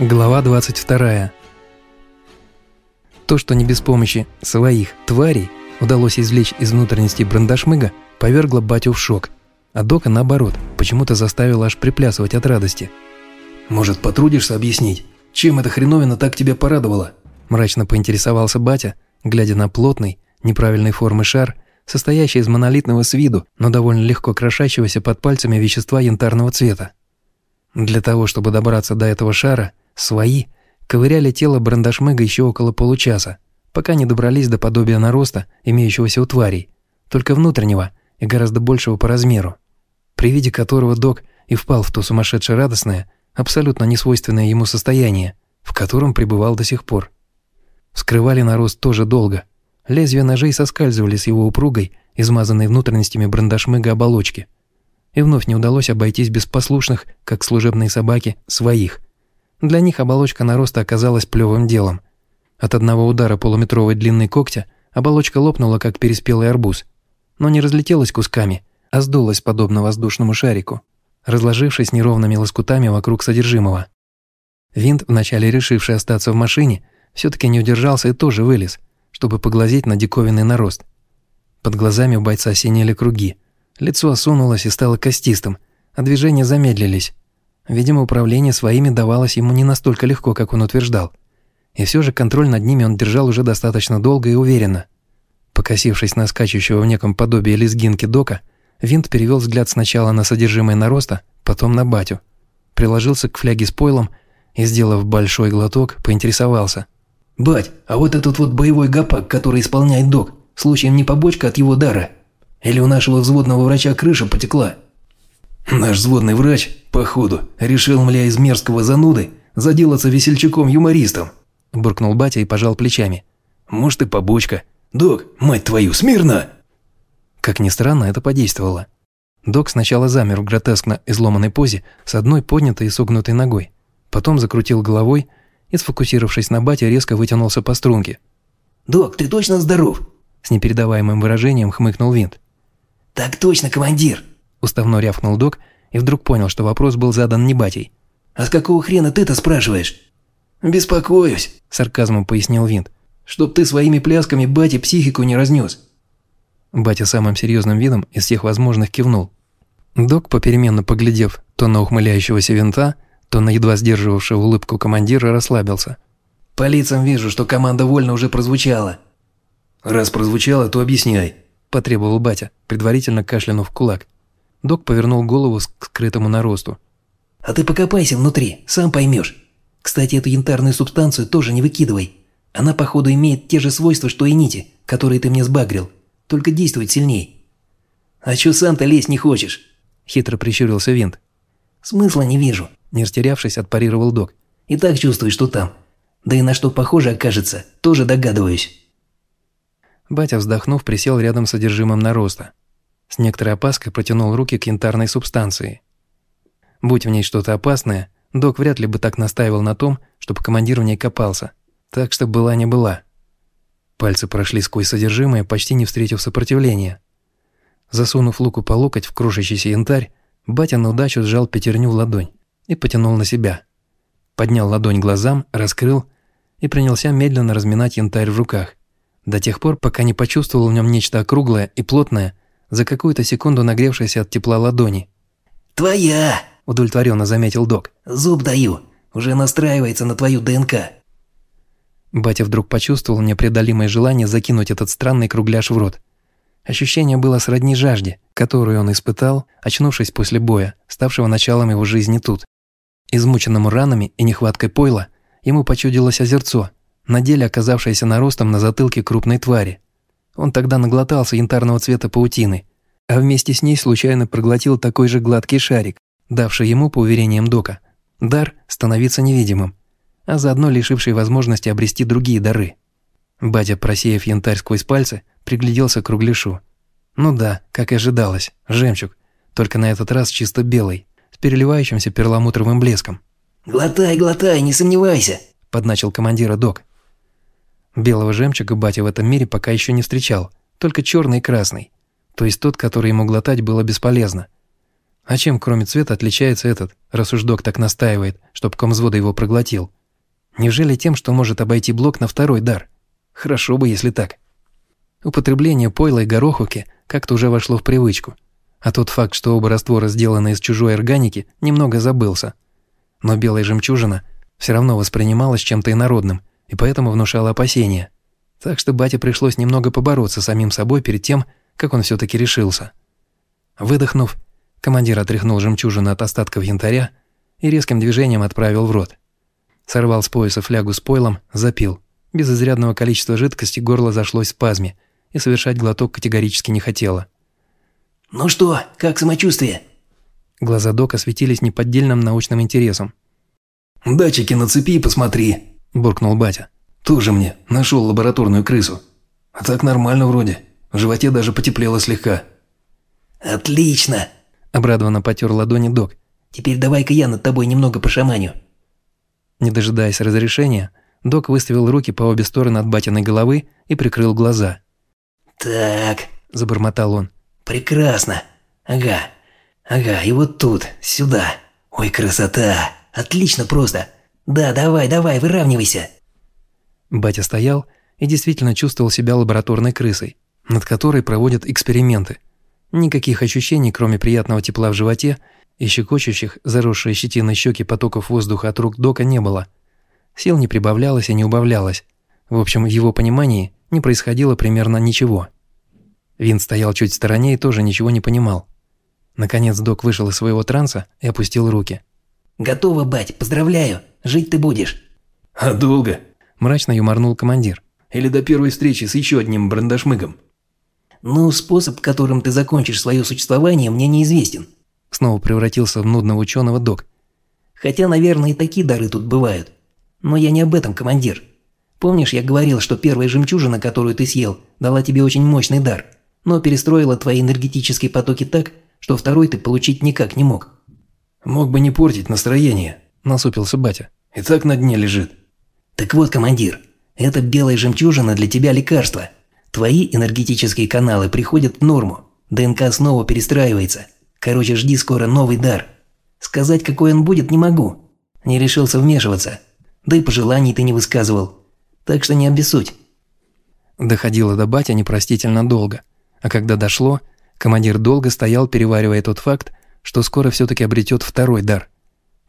Глава 22. То, что не без помощи своих тварей удалось извлечь из внутренности брандашмыга, повергло батю в шок. А Дока, наоборот, почему-то заставила аж приплясывать от радости. «Может, потрудишься объяснить, чем эта хреновина так тебя порадовала?» Мрачно поинтересовался батя, глядя на плотный, неправильной формы шар, состоящий из монолитного с виду, но довольно легко крошащегося под пальцами вещества янтарного цвета. Для того, чтобы добраться до этого шара, Свои ковыряли тело брандашмыга еще около получаса, пока не добрались до подобия нароста, имеющегося у тварей, только внутреннего и гораздо большего по размеру, при виде которого док и впал в то сумасшедшее радостное, абсолютно несвойственное ему состояние, в котором пребывал до сих пор. Вскрывали нарост тоже долго. Лезвия ножей соскальзывали с его упругой, измазанной внутренностями брандашмыга оболочки. И вновь не удалось обойтись без послушных, как служебные собаки, своих – для них оболочка нароста оказалась плевым делом. От одного удара полуметровой длины когтя оболочка лопнула, как переспелый арбуз. Но не разлетелась кусками, а сдулась подобно воздушному шарику, разложившись неровными лоскутами вокруг содержимого. Винт, вначале решивший остаться в машине, все-таки не удержался и тоже вылез, чтобы поглазеть на диковинный нарост. Под глазами у бойца синели круги, лицо осунулось и стало костистым, а движения замедлились. Видимо, управление своими давалось ему не настолько легко, как он утверждал. И все же контроль над ними он держал уже достаточно долго и уверенно. Покосившись на скачущего в неком подобии лезгинки дока, Винт перевел взгляд сначала на содержимое нароста, потом на батю. Приложился к фляге с пойлом и, сделав большой глоток, поинтересовался. «Бать, а вот этот вот боевой гопак, который исполняет док, случаем не побочка от его дара? Или у нашего взводного врача крыша потекла?» Наш взводный врач, походу, решил, мля, из мерзкого зануды заделаться весельчаком-юмористом. Буркнул батя и пожал плечами. Может и побочка. Док, мать твою, смирно! Как ни странно, это подействовало. Док сначала замер в гротескно изломанной позе с одной поднятой и согнутой ногой. Потом закрутил головой и, сфокусировавшись на бате, резко вытянулся по струнке. «Док, ты точно здоров?» С непередаваемым выражением хмыкнул Винт. «Так точно, командир!» Уставно рявкнул док и вдруг понял, что вопрос был задан не батей. «А с какого хрена ты-то спрашиваешь?» «Беспокоюсь», – сарказмом пояснил Винт. «Чтоб ты своими плясками бате психику не разнес». Батя самым серьезным видом из всех возможных кивнул. Док, попеременно поглядев то на ухмыляющегося винта, то на едва сдерживавшего улыбку командира, расслабился. «По лицам вижу, что команда вольно уже прозвучала». «Раз прозвучала, то объясняй», – потребовал батя, предварительно кашлянув кулак. Док повернул голову к скрытому наросту. «А ты покопайся внутри, сам поймешь. Кстати, эту янтарную субстанцию тоже не выкидывай. Она, походу, имеет те же свойства, что и нити, которые ты мне сбагрил, только действует сильней». «А чё сам-то лезть не хочешь?» – хитро прищурился Винт. «Смысла не вижу», – не растерявшись, отпарировал док. «И так чувствую, что там. Да и на что похоже окажется, тоже догадываюсь». Батя, вздохнув, присел рядом с содержимым нароста. С некоторой опаской протянул руки к янтарной субстанции. Будь в ней что-то опасное, док вряд ли бы так настаивал на том, чтобы командир в ней копался. Так что была не была. Пальцы прошли сквозь содержимое, почти не встретив сопротивления. Засунув луку по локоть в кружащийся янтарь, батя на удачу сжал пятерню в ладонь и потянул на себя. Поднял ладонь глазам, раскрыл и принялся медленно разминать янтарь в руках, до тех пор, пока не почувствовал в нем нечто округлое и плотное, за какую-то секунду нагревшаяся от тепла ладони. «Твоя!» – удовлетворенно заметил док. «Зуб даю. Уже настраивается на твою ДНК». Батя вдруг почувствовал непреодолимое желание закинуть этот странный кругляш в рот. Ощущение было сродни жажде, которую он испытал, очнувшись после боя, ставшего началом его жизни тут. Измученному ранами и нехваткой пойла, ему почудилось озерцо, на деле оказавшееся наростом на затылке крупной твари – он тогда наглотался янтарного цвета паутины, а вместе с ней случайно проглотил такой же гладкий шарик, давший ему, по уверениям Дока, дар становиться невидимым, а заодно лишивший возможности обрести другие дары. Батя, просеяв янтарь сквозь пальцы, пригляделся к кругляшу. Ну да, как и ожидалось, жемчуг, только на этот раз чисто белый, с переливающимся перламутровым блеском. «Глотай, глотай, не сомневайся», – подначил командира Док. Белого жемчуга батя в этом мире пока еще не встречал, только черный и красный, то есть тот, который ему глотать было бесполезно. А чем, кроме цвета, отличается этот, раз уж док так настаивает, чтоб комзвода его проглотил? Неужели тем, что может обойти блок на второй дар? Хорошо бы, если так. Употребление пойла и гороховки как-то уже вошло в привычку, а тот факт, что оба раствора сделаны из чужой органики, немного забылся. Но белая жемчужина все равно воспринималась чем-то инородным, и поэтому внушала опасения. Так что бате пришлось немного побороться самим собой перед тем, как он все таки решился. Выдохнув, командир отряхнул жемчужину от остатков янтаря и резким движением отправил в рот. Сорвал с пояса флягу с пойлом, запил. Без изрядного количества жидкости горло зашлось в спазме, и совершать глоток категорически не хотела. «Ну что, как самочувствие?» Глаза Дока светились неподдельным научным интересом. «Датчики на цепи посмотри», – буркнул батя. «Тоже мне, нашел лабораторную крысу. А так нормально вроде. В животе даже потеплело слегка». «Отлично!» – обрадованно потер ладони Док. «Теперь давай-ка я над тобой немного пошаманю». Не дожидаясь разрешения, Док выставил руки по обе стороны от батиной головы и прикрыл глаза. «Так», – забормотал он. «Прекрасно. Ага. Ага, и вот тут, сюда. Ой, красота. Отлично просто. Да, давай, давай, выравнивайся». Батя стоял и действительно чувствовал себя лабораторной крысой, над которой проводят эксперименты. Никаких ощущений, кроме приятного тепла в животе и щекочущих, заросшие щетиной щеки потоков воздуха от рук Дока не было. Сил не прибавлялось и не убавлялось. В общем, в его понимании не происходило примерно ничего. Вин стоял чуть в стороне и тоже ничего не понимал. Наконец док вышел из своего транса и опустил руки. «Готово, бать, поздравляю, жить ты будешь». «А долго?» – мрачно юморнул командир. «Или до первой встречи с еще одним брандашмыгом?» «Ну, способ, которым ты закончишь свое существование, мне неизвестен». Снова превратился в нудного ученого док. «Хотя, наверное, и такие дары тут бывают. Но я не об этом, командир. Помнишь, я говорил, что первая жемчужина, которую ты съел, дала тебе очень мощный дар, но перестроила твои энергетические потоки так, что второй ты получить никак не мог?» «Мог бы не портить настроение», – насупился батя. «И так на дне лежит». «Так вот, командир, эта белая жемчужина для тебя лекарство. Твои энергетические каналы приходят в норму, ДНК снова перестраивается. Короче, жди скоро новый дар. Сказать, какой он будет, не могу. Не решился вмешиваться. Да и пожеланий ты не высказывал так что не обессудь». Доходило до батя непростительно долго, а когда дошло, командир долго стоял, переваривая тот факт, что скоро все таки обретет второй дар.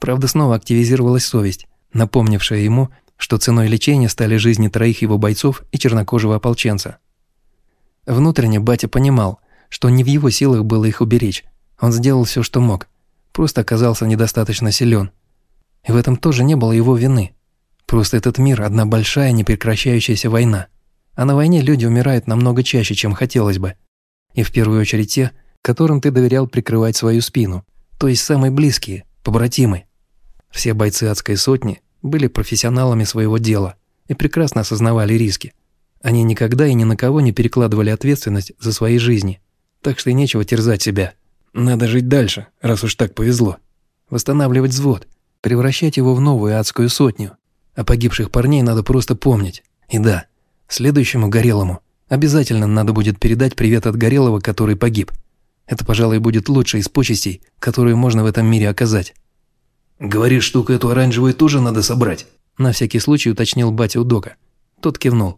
Правда, снова активизировалась совесть, напомнившая ему, что ценой лечения стали жизни троих его бойцов и чернокожего ополченца. Внутренне батя понимал, что не в его силах было их уберечь. Он сделал все, что мог, просто оказался недостаточно силен. И в этом тоже не было его вины. Просто этот мир – одна большая непрекращающаяся война. А на войне люди умирают намного чаще, чем хотелось бы. И в первую очередь те, которым ты доверял прикрывать свою спину, то есть самые близкие, побратимы. Все бойцы адской сотни были профессионалами своего дела и прекрасно осознавали риски. Они никогда и ни на кого не перекладывали ответственность за свои жизни. Так что и нечего терзать себя. Надо жить дальше, раз уж так повезло. Восстанавливать взвод, превращать его в новую адскую сотню, а погибших парней надо просто помнить. И да, следующему Горелому обязательно надо будет передать привет от Горелого, который погиб. Это, пожалуй, будет лучшей из почестей, которую можно в этом мире оказать. «Говоришь, штуку эту оранжевую тоже надо собрать?» На всякий случай уточнил батя у Дока. Тот кивнул.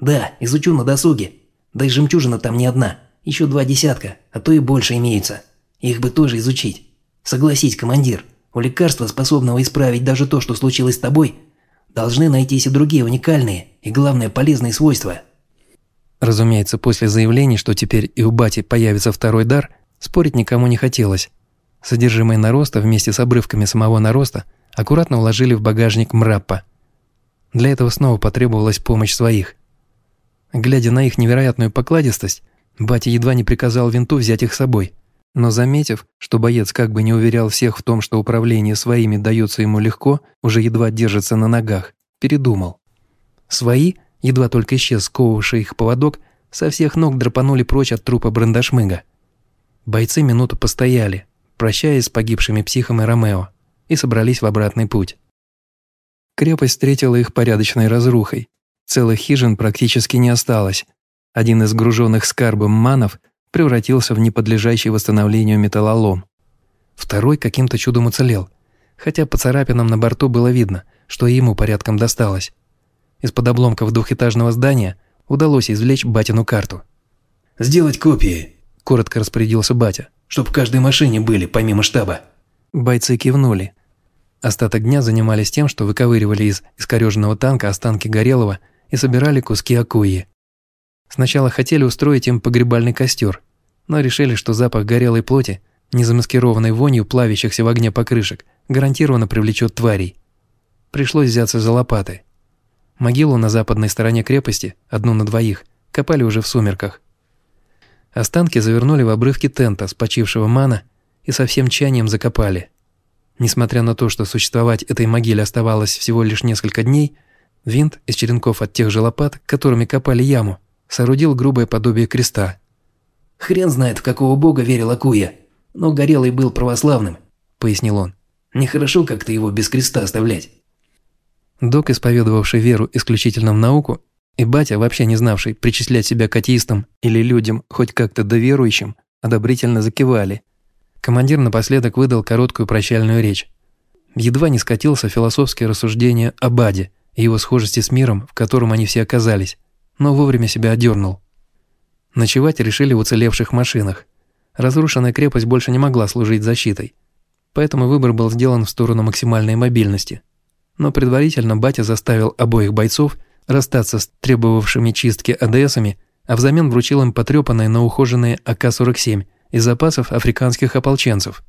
«Да, изучу на досуге. Да и жемчужина там не одна. Еще два десятка, а то и больше имеются. Их бы тоже изучить. Согласись, командир, у лекарства, способного исправить даже то, что случилось с тобой, Должны найтись и другие уникальные и, главное, полезные свойства. Разумеется, после заявлений, что теперь и у Бати появится второй дар, спорить никому не хотелось. Содержимое нароста вместе с обрывками самого нароста аккуратно уложили в багажник Мраппа. Для этого снова потребовалась помощь своих. Глядя на их невероятную покладистость, Батя едва не приказал винту взять их с собой – но заметив, что боец как бы не уверял всех в том, что управление своими дается ему легко, уже едва держится на ногах, передумал. Свои, едва только исчез сковывавший их поводок, со всех ног драпанули прочь от трупа брандашмыга. Бойцы минуту постояли, прощаясь с погибшими психом и Ромео, и собрались в обратный путь. Крепость встретила их порядочной разрухой. Целых хижин практически не осталось. Один из груженных скарбом манов превратился в неподлежащий восстановлению металлолом. Второй каким-то чудом уцелел, хотя по царапинам на борту было видно, что ему порядком досталось. Из-под обломков двухэтажного здания удалось извлечь батину карту. «Сделать копии», – коротко распорядился батя. «Чтоб в каждой машине были, помимо штаба». Бойцы кивнули. Остаток дня занимались тем, что выковыривали из искореженного танка останки Горелого и собирали куски акуи. Сначала хотели устроить им погребальный костер, но решили, что запах горелой плоти, незамаскированной вонью плавящихся в огне покрышек, гарантированно привлечет тварей. Пришлось взяться за лопаты. Могилу на западной стороне крепости, одну на двоих, копали уже в сумерках. Останки завернули в обрывки тента с почившего мана и со всем чанием закопали. Несмотря на то, что существовать этой могиле оставалось всего лишь несколько дней, винт из черенков от тех же лопат, которыми копали яму, соорудил грубое подобие креста. «Хрен знает, в какого бога верил Акуя, но Горелый был православным», – пояснил он. «Нехорошо как-то его без креста оставлять». Док, исповедовавший веру исключительно в науку, и батя, вообще не знавший причислять себя к атеистам или людям хоть как-то доверующим, одобрительно закивали. Командир напоследок выдал короткую прощальную речь. Едва не скатился философские рассуждения о Баде и его схожести с миром, в котором они все оказались, но вовремя себя одернул. Ночевать решили в уцелевших машинах. Разрушенная крепость больше не могла служить защитой, поэтому выбор был сделан в сторону максимальной мобильности. Но предварительно батя заставил обоих бойцов расстаться с требовавшими чистки АДСами, а взамен вручил им потрепанные, но ухоженные АК-47 из запасов африканских ополченцев.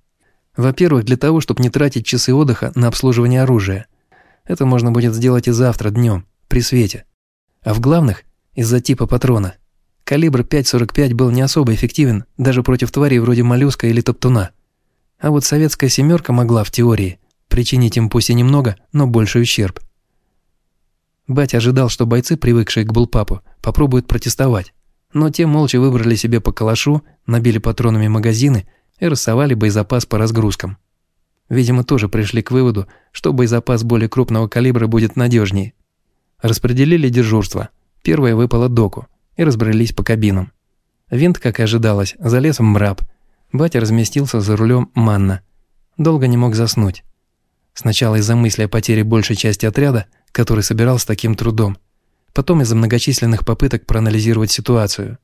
Во-первых, для того, чтобы не тратить часы отдыха на обслуживание оружия. Это можно будет сделать и завтра днем, при свете. А в главных, из-за типа патрона. Калибр 5.45 был не особо эффективен даже против тварей вроде моллюска или топтуна. А вот советская «семерка» могла, в теории, причинить им пусть и немного, но больший ущерб. Батя ожидал, что бойцы, привыкшие к булпапу, попробуют протестовать. Но те молча выбрали себе по калашу, набили патронами магазины и рассовали боезапас по разгрузкам. Видимо, тоже пришли к выводу, что боезапас более крупного калибра будет надежнее. Распределили дежурство. Первое выпало доку и разбрелись по кабинам. Винт, как и ожидалось, залез в мраб. Батя разместился за рулем манна. Долго не мог заснуть. Сначала из-за мысли о потере большей части отряда – который собирал с таким трудом. Потом из-за многочисленных попыток проанализировать ситуацию.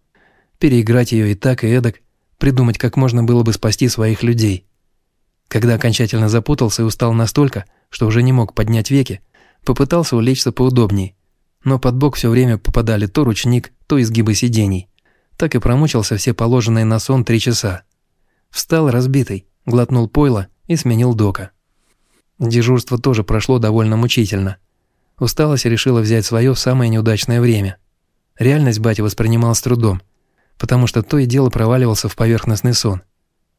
Переиграть ее и так, и эдак, придумать, как можно было бы спасти своих людей. Когда окончательно запутался и устал настолько, что уже не мог поднять веки, попытался улечься поудобней. Но под бок все время попадали то ручник, то изгибы сидений. Так и промучился все положенные на сон три часа. Встал разбитый, глотнул пойло и сменил дока. Дежурство тоже прошло довольно мучительно. Усталость решила взять свое в самое неудачное время. Реальность батя воспринимал с трудом, потому что то и дело проваливался в поверхностный сон,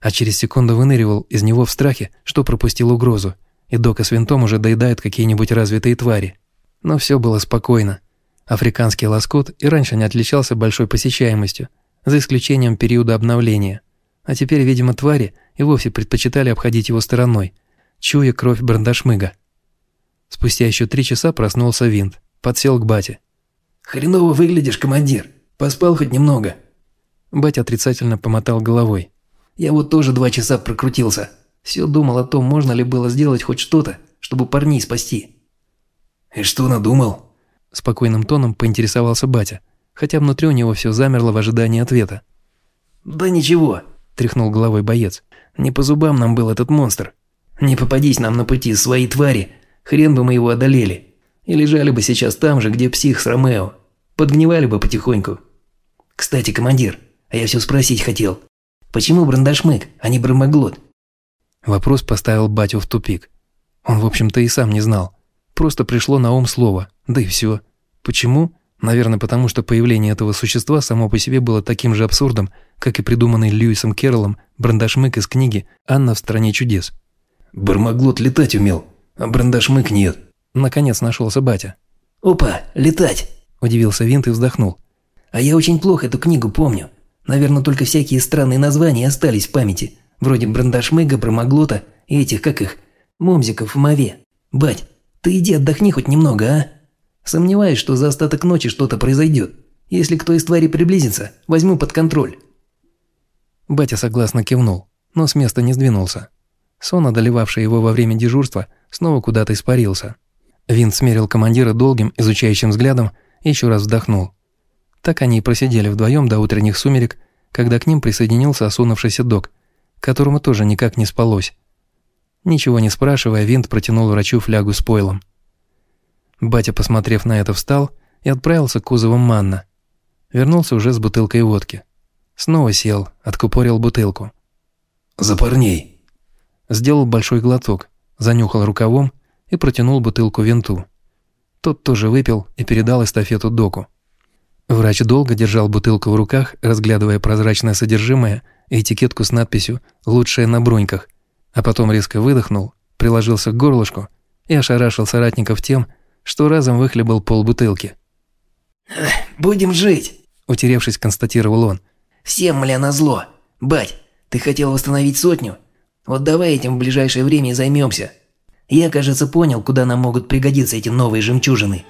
а через секунду выныривал из него в страхе, что пропустил угрозу, и Дока с винтом уже доедают какие-нибудь развитые твари. Но все было спокойно. Африканский лоскут и раньше не отличался большой посещаемостью, за исключением периода обновления. А теперь, видимо, твари и вовсе предпочитали обходить его стороной, чуя кровь брандашмыга. Спустя еще три часа проснулся Винт, подсел к бате. «Хреново выглядишь, командир. Поспал хоть немного?» Батя отрицательно помотал головой. «Я вот тоже два часа прокрутился. Все думал о том, можно ли было сделать хоть что-то, чтобы парней спасти». «И что надумал?» Спокойным тоном поинтересовался батя, хотя внутри у него все замерло в ожидании ответа. «Да ничего», – тряхнул головой боец. «Не по зубам нам был этот монстр. Не попадись нам на пути свои твари, Хрен бы мы его одолели. И лежали бы сейчас там же, где псих с Ромео. Подгнивали бы потихоньку. Кстати, командир, а я все спросить хотел. Почему брандашмык, а не бромоглот? Вопрос поставил батю в тупик. Он, в общем-то, и сам не знал. Просто пришло на ум слово, да и все. Почему? Наверное, потому что появление этого существа само по себе было таким же абсурдом, как и придуманный Льюисом Керролом брандашмык из книги «Анна в стране чудес». «Бармаглот летать умел», а брандашмык нет. Наконец нашелся батя. «Опа, летать!» – удивился Винт и вздохнул. «А я очень плохо эту книгу помню. Наверное, только всякие странные названия остались в памяти, вроде брандашмыга, бромоглота и этих, как их, момзиков в мове. Бать, ты иди отдохни хоть немного, а? Сомневаюсь, что за остаток ночи что-то произойдет. Если кто из тварей приблизится, возьму под контроль». Батя согласно кивнул, но с места не сдвинулся. Сон, одолевавший его во время дежурства, снова куда-то испарился. Винт смерил командира долгим, изучающим взглядом и еще раз вздохнул. Так они и просидели вдвоем до утренних сумерек, когда к ним присоединился осунувшийся док, которому тоже никак не спалось. Ничего не спрашивая, Винт протянул врачу флягу с пойлом. Батя, посмотрев на это, встал и отправился к кузовам Манна. Вернулся уже с бутылкой водки. Снова сел, откупорил бутылку. «За парней!» Сделал большой глоток, занюхал рукавом и протянул бутылку винту. Тот тоже выпил и передал эстафету доку. Врач долго держал бутылку в руках, разглядывая прозрачное содержимое и этикетку с надписью «Лучшее на броньках», а потом резко выдохнул, приложился к горлышку и ошарашил соратников тем, что разом выхлебал полбутылки. «Будем жить», – утеревшись, констатировал он. «Всем, мля, назло. Бать, ты хотел восстановить сотню? Вот давай этим в ближайшее время займемся. Я, кажется, понял, куда нам могут пригодиться эти новые жемчужины».